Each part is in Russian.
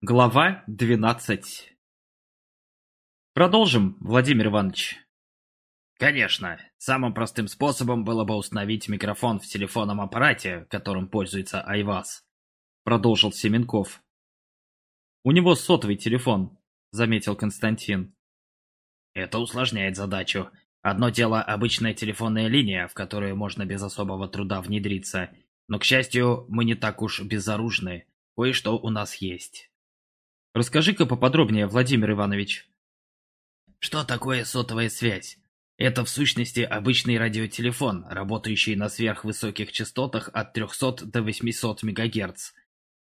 Глава 12 Продолжим, Владимир Иванович. Конечно. Самым простым способом было бы установить микрофон в телефонном аппарате, которым пользуется Айваз. Продолжил Семенков. У него сотовый телефон, заметил Константин. Это усложняет задачу. Одно дело обычная телефонная линия, в которую можно без особого труда внедриться. Но, к счастью, мы не так уж безоружны. Кое-что у нас есть. Расскажи-ка поподробнее, Владимир Иванович. Что такое сотовая связь? Это в сущности обычный радиотелефон, работающий на сверхвысоких частотах от 300 до 800 МГц.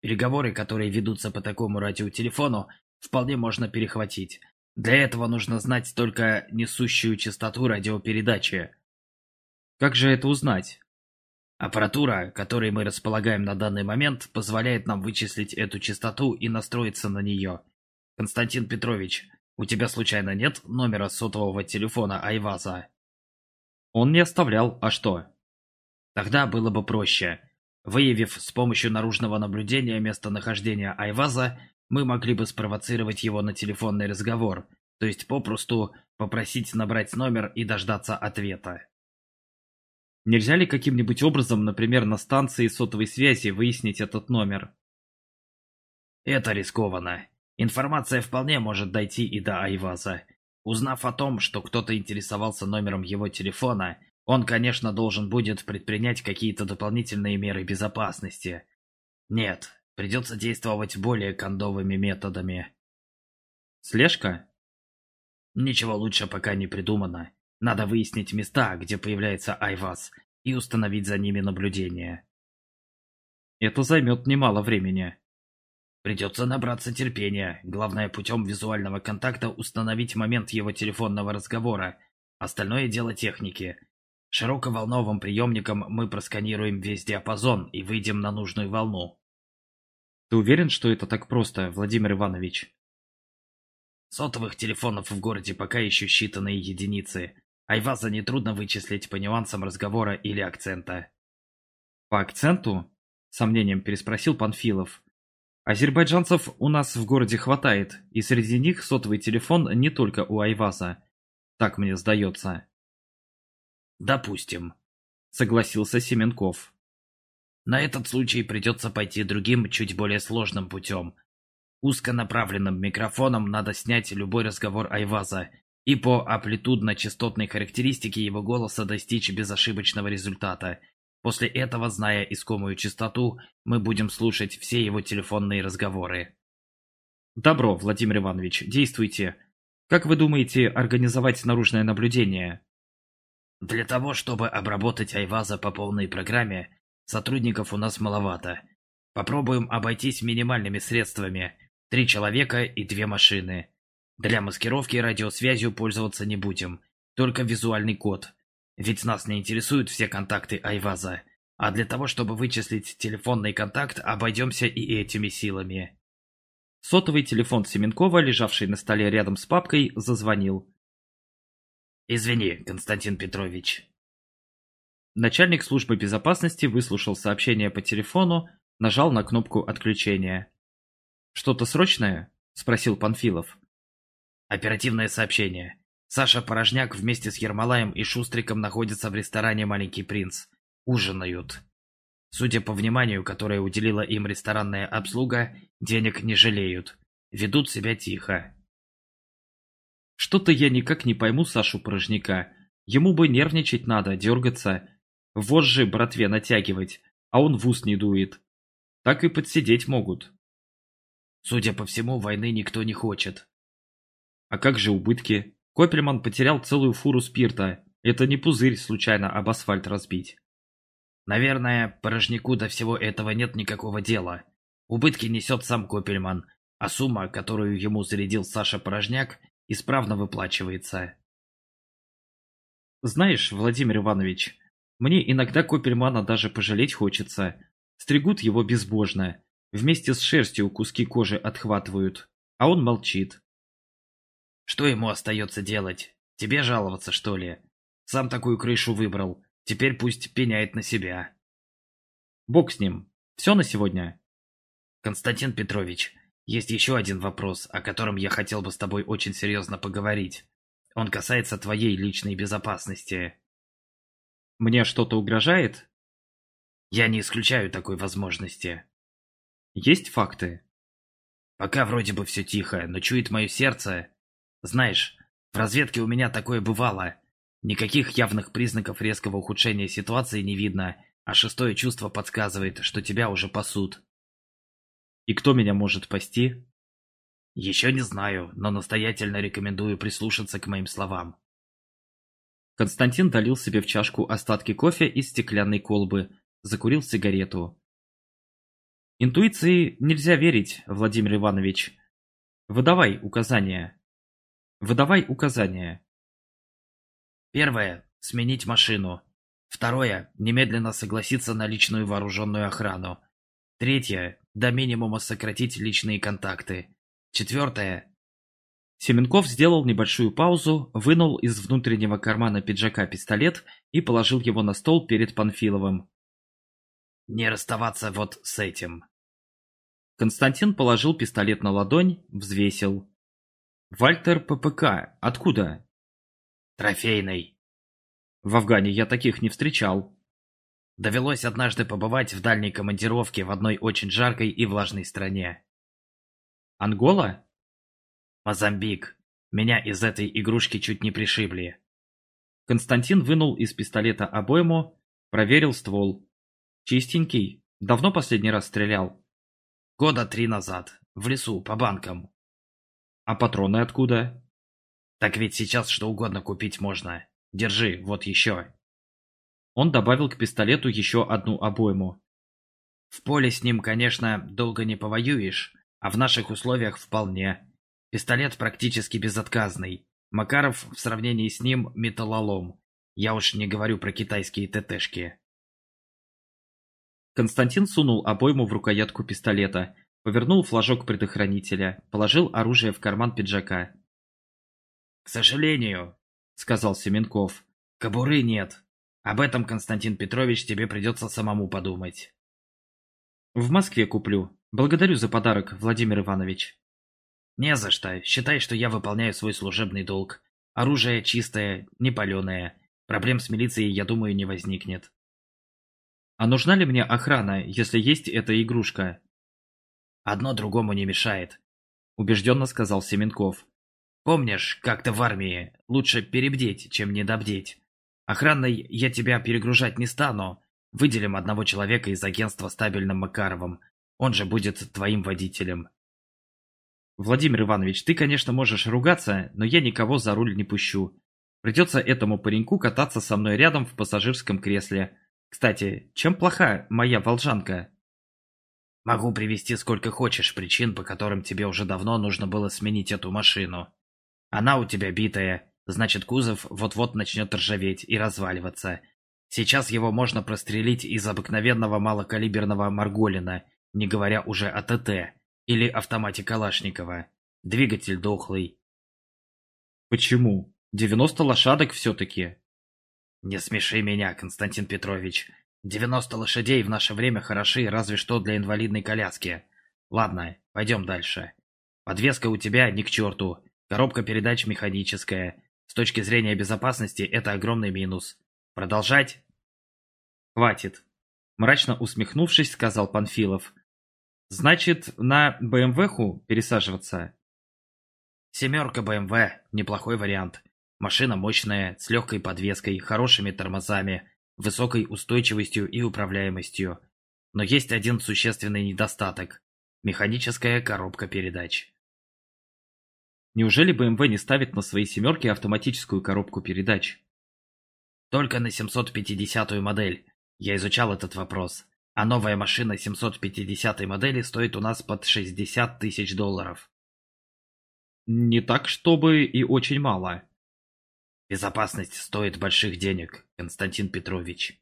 Переговоры, которые ведутся по такому радиотелефону, вполне можно перехватить. Для этого нужно знать только несущую частоту радиопередачи. Как же это узнать? Аппаратура, которой мы располагаем на данный момент, позволяет нам вычислить эту частоту и настроиться на нее. Константин Петрович, у тебя случайно нет номера сотового телефона Айваза? Он не оставлял, а что? Тогда было бы проще. Выявив с помощью наружного наблюдения местонахождение Айваза, мы могли бы спровоцировать его на телефонный разговор, то есть попросту попросить набрать номер и дождаться ответа. Нельзя ли каким-нибудь образом, например, на станции сотовой связи выяснить этот номер? Это рискованно. Информация вполне может дойти и до Айваза. Узнав о том, что кто-то интересовался номером его телефона, он, конечно, должен будет предпринять какие-то дополнительные меры безопасности. Нет, придется действовать более кондовыми методами. Слежка? Ничего лучше пока не придумано. Надо выяснить места, где появляется Айваз, и установить за ними наблюдение. Это займет немало времени. Придется набраться терпения. Главное, путем визуального контакта установить момент его телефонного разговора. Остальное дело техники. Широковолновым приемником мы просканируем весь диапазон и выйдем на нужную волну. Ты уверен, что это так просто, Владимир Иванович? Сотовых телефонов в городе пока еще считанные единицы. Айваза нетрудно вычислить по нюансам разговора или акцента. По акценту? Сомнением переспросил Панфилов. Азербайджанцев у нас в городе хватает, и среди них сотовый телефон не только у Айваза. Так мне сдается. Допустим, согласился Семенков. На этот случай придется пойти другим, чуть более сложным путем. Узконаправленным микрофоном надо снять любой разговор Айваза и по амплитудно-частотной характеристике его голоса достичь безошибочного результата – После этого, зная искомую частоту, мы будем слушать все его телефонные разговоры. Добро, Владимир Иванович, действуйте. Как вы думаете организовать наружное наблюдение? Для того, чтобы обработать Айваза по полной программе, сотрудников у нас маловато. Попробуем обойтись минимальными средствами. Три человека и две машины. Для маскировки радиосвязью пользоваться не будем. Только визуальный код. Ведь нас не интересуют все контакты Айваза, а для того, чтобы вычислить телефонный контакт, обойдемся и этими силами. Сотовый телефон Семенкова, лежавший на столе рядом с папкой, зазвонил. «Извини, Константин Петрович». Начальник службы безопасности выслушал сообщение по телефону, нажал на кнопку отключения. «Что-то срочное?» – спросил Панфилов. «Оперативное сообщение. Саша Порожняк вместе с Ермолаем и Шустриком находятся в ресторане «Маленький принц». Ужинают. Судя по вниманию, которое уделила им ресторанная обслуга, денег не жалеют. Ведут себя тихо. Что-то я никак не пойму Сашу Порожняка. Ему бы нервничать надо, дергаться. Вожжи братве натягивать, а он в ус не дует. Так и подсидеть могут. Судя по всему, войны никто не хочет. А как же убытки? Копельман потерял целую фуру спирта. Это не пузырь случайно об асфальт разбить. Наверное, порожнику до всего этого нет никакого дела. Убытки несет сам Копельман, а сумма, которую ему зарядил Саша Порожняк, исправно выплачивается. Знаешь, Владимир Иванович, мне иногда Копельмана даже пожалеть хочется. Стригут его безбожно, вместе с шерстью куски кожи отхватывают, а он молчит. Что ему остается делать? Тебе жаловаться, что ли? Сам такую крышу выбрал. Теперь пусть пеняет на себя. Бог с ним. Все на сегодня? Константин Петрович, Есть еще один вопрос, о котором я хотел бы с тобой очень серьезно поговорить. Он касается твоей личной безопасности. Мне что-то угрожает? Я не исключаю такой возможности. Есть факты? Пока вроде бы все тихо, но чует мое сердце. Знаешь, в разведке у меня такое бывало. Никаких явных признаков резкого ухудшения ситуации не видно, а шестое чувство подсказывает, что тебя уже пасут. И кто меня может пасти? Еще не знаю, но настоятельно рекомендую прислушаться к моим словам. Константин долил себе в чашку остатки кофе из стеклянной колбы, закурил сигарету. Интуиции нельзя верить, Владимир Иванович. Выдавай указания. Выдавай указания. Первое – сменить машину. Второе – немедленно согласиться на личную вооруженную охрану. Третье – до минимума сократить личные контакты. Четвертое. Семенков сделал небольшую паузу, вынул из внутреннего кармана пиджака пистолет и положил его на стол перед Панфиловым. Не расставаться вот с этим. Константин положил пистолет на ладонь, взвесил. «Вальтер ППК. Откуда?» «Трофейный». «В Афгане я таких не встречал». Довелось однажды побывать в дальней командировке в одной очень жаркой и влажной стране. «Ангола?» «Мозамбик. Меня из этой игрушки чуть не пришибли». Константин вынул из пистолета обойму, проверил ствол. Чистенький. Давно последний раз стрелял? Года три назад. В лесу, по банкам. А патроны откуда? Так ведь сейчас что угодно купить можно. Держи, вот еще. Он добавил к пистолету еще одну обойму. В поле с ним, конечно, долго не повоюешь, а в наших условиях вполне. Пистолет практически безотказный. Макаров в сравнении с ним металлолом. Я уж не говорю про китайские ТТшки. Константин сунул обойму в рукоятку пистолета, повернул флажок предохранителя, положил оружие в карман пиджака. «К сожалению», — сказал Семенков, — «кобуры нет. Об этом, Константин Петрович, тебе придется самому подумать». «В Москве куплю. Благодарю за подарок, Владимир Иванович». «Не за что. Считай, что я выполняю свой служебный долг. Оружие чистое, не паленое. Проблем с милицией, я думаю, не возникнет. А нужна ли мне охрана, если есть эта игрушка? Одно другому не мешает, убежденно сказал Семенков. Помнишь, как-то в армии лучше перебдеть, чем недобдеть. Охранной я тебя перегружать не стану. Выделим одного человека из агентства стабильным Макаровым. Он же будет твоим водителем. Владимир Иванович, ты, конечно, можешь ругаться, но я никого за руль не пущу. Придется этому пареньку кататься со мной рядом в пассажирском кресле. Кстати, чем плоха моя волжанка? Могу привести сколько хочешь причин, по которым тебе уже давно нужно было сменить эту машину. Она у тебя битая, значит кузов вот-вот начнет ржаветь и разваливаться. Сейчас его можно прострелить из обыкновенного малокалиберного Марголина, не говоря уже о ТТ или автомате Калашникова. Двигатель дохлый. Почему? 90 лошадок все-таки. Не смеши меня, Константин Петрович. 90 лошадей в наше время хороши, разве что для инвалидной коляски. Ладно, пойдем дальше. Подвеска у тебя ни к черту. Коробка передач механическая. С точки зрения безопасности это огромный минус. Продолжать? Хватит. Мрачно усмехнувшись, сказал Панфилов. Значит, на БМВху пересаживаться? Семерка БМВ. Неплохой вариант. Машина мощная, с легкой подвеской, хорошими тормозами, высокой устойчивостью и управляемостью. Но есть один существенный недостаток – механическая коробка передач. Неужели BMW не ставит на свои семерки автоматическую коробку передач? Только на 750-ю модель. Я изучал этот вопрос. А новая машина 750-й модели стоит у нас под 60 тысяч долларов. Не так, чтобы и очень мало. Безопасность стоит больших денег, Константин Петрович.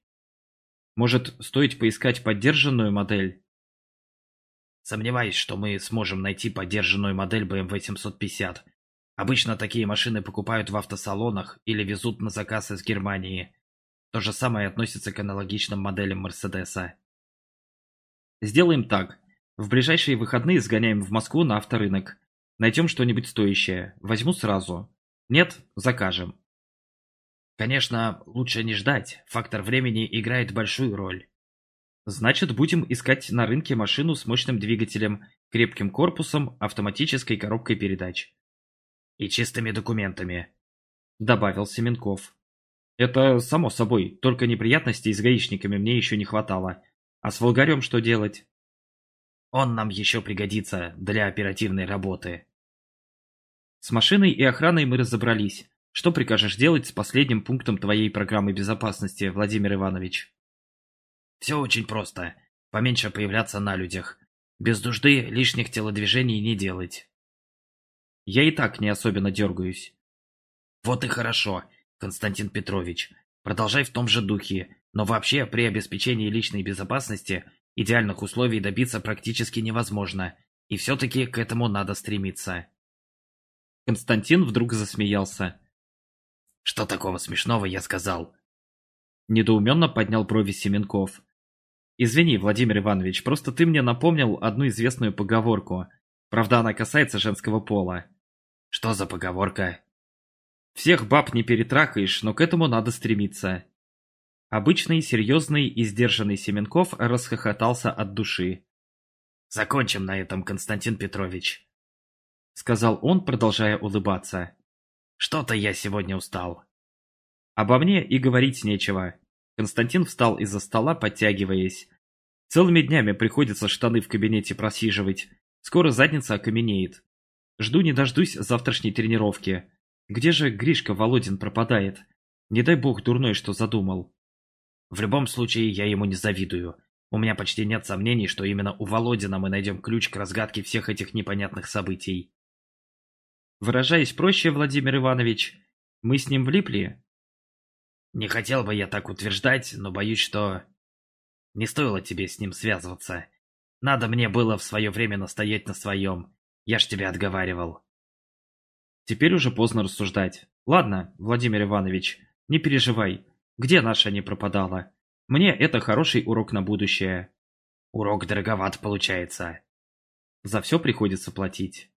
Может, стоит поискать поддержанную модель? Сомневаюсь, что мы сможем найти поддержанную модель BMW 750. Обычно такие машины покупают в автосалонах или везут на заказ из Германии. То же самое относится к аналогичным моделям Мерседеса. Сделаем так. В ближайшие выходные сгоняем в Москву на авторынок. Найдем что-нибудь стоящее. Возьму сразу. Нет, закажем. Конечно, лучше не ждать. Фактор времени играет большую роль. Значит, будем искать на рынке машину с мощным двигателем, крепким корпусом, автоматической коробкой передач. И чистыми документами. Добавил Семенков. Это само собой, только неприятностей с гаишниками мне еще не хватало. А с Волгарем что делать? Он нам еще пригодится для оперативной работы. С машиной и охраной мы разобрались. Что прикажешь делать с последним пунктом твоей программы безопасности, Владимир Иванович? Все очень просто. Поменьше появляться на людях. Без нужды лишних телодвижений не делать. Я и так не особенно дергаюсь. Вот и хорошо, Константин Петрович. Продолжай в том же духе. Но вообще, при обеспечении личной безопасности Идеальных условий добиться практически невозможно, и все-таки к этому надо стремиться. Константин вдруг засмеялся. «Что такого смешного я сказал?» Недоуменно поднял брови Семенков. «Извини, Владимир Иванович, просто ты мне напомнил одну известную поговорку. Правда, она касается женского пола». «Что за поговорка?» «Всех баб не перетрахаешь, но к этому надо стремиться. Обычный, серьезный и сдержанный Семенков расхохотался от души. «Закончим на этом, Константин Петрович», — сказал он, продолжая улыбаться. «Что-то я сегодня устал». «Обо мне и говорить нечего». Константин встал из-за стола, подтягиваясь. «Целыми днями приходится штаны в кабинете просиживать. Скоро задница окаменеет. Жду не дождусь завтрашней тренировки. Где же Гришка Володин пропадает? Не дай бог дурной, что задумал». В любом случае, я ему не завидую. У меня почти нет сомнений, что именно у Володина мы найдем ключ к разгадке всех этих непонятных событий. Выражаясь проще, Владимир Иванович, мы с ним влипли? Не хотел бы я так утверждать, но боюсь, что... Не стоило тебе с ним связываться. Надо мне было в свое время настоять на своем. Я ж тебя отговаривал. Теперь уже поздно рассуждать. Ладно, Владимир Иванович, не переживай. Где наша не пропадала? Мне это хороший урок на будущее. Урок дороговат получается. За все приходится платить.